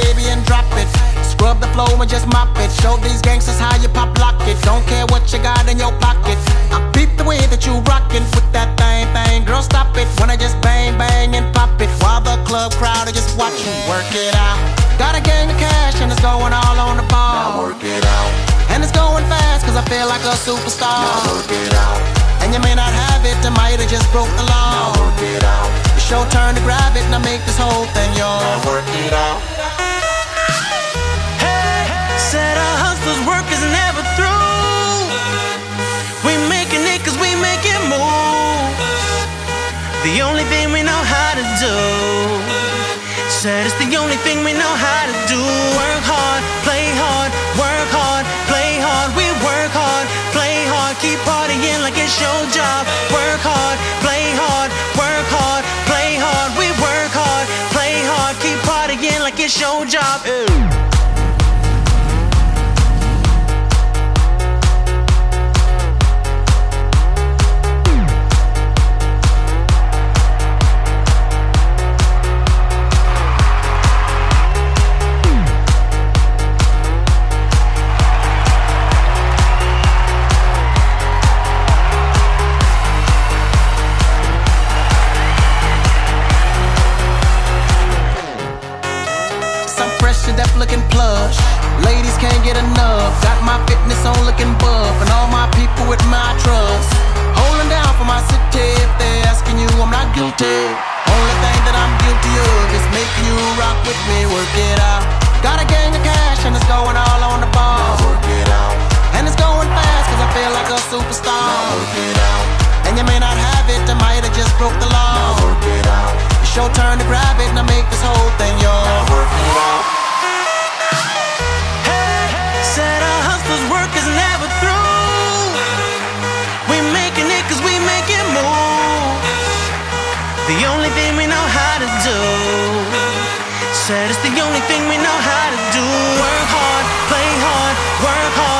baby, and drop it. Scrub the flow and just mop it. Show these gangsters how you pop lock it. Don't care what you got in your pocket. I peep the way that you rockin' with that thing, thing. Girl, stop it. Wanna just bang, bang, and pop it. While the club crowd are just watching. Work it out. Got a gang of cash and it's going all on the ball. Now work it out. And it's going fast cause I feel like a superstar. Now work it out. And you may not have it, I might have just broke the law. Now work it out. It's your turn to grab it and I make this whole thing yours. Now work it out. The only thing we know how to do. Said it's the only thing we know how to do. Work hard, play hard, Some fresh looking plush. Ladies can't get enough. Got my fitness on looking buff. And all my people with my trust. Holding down for my city. If they're asking you, I'm not guilty. Only thing that I'm guilty of is making you rock with me. Work it out. Got a gang of cash and it's going all on the ball. Now work it out. And it's going fast cause I feel like a superstar. Now work it out. And you may not have it, I might have just broke the Now law. work it out. It's your turn to grab it and I make this whole thing Now yours. work it out. Said it's the only thing we know how to do. Work hard, play hard, work hard,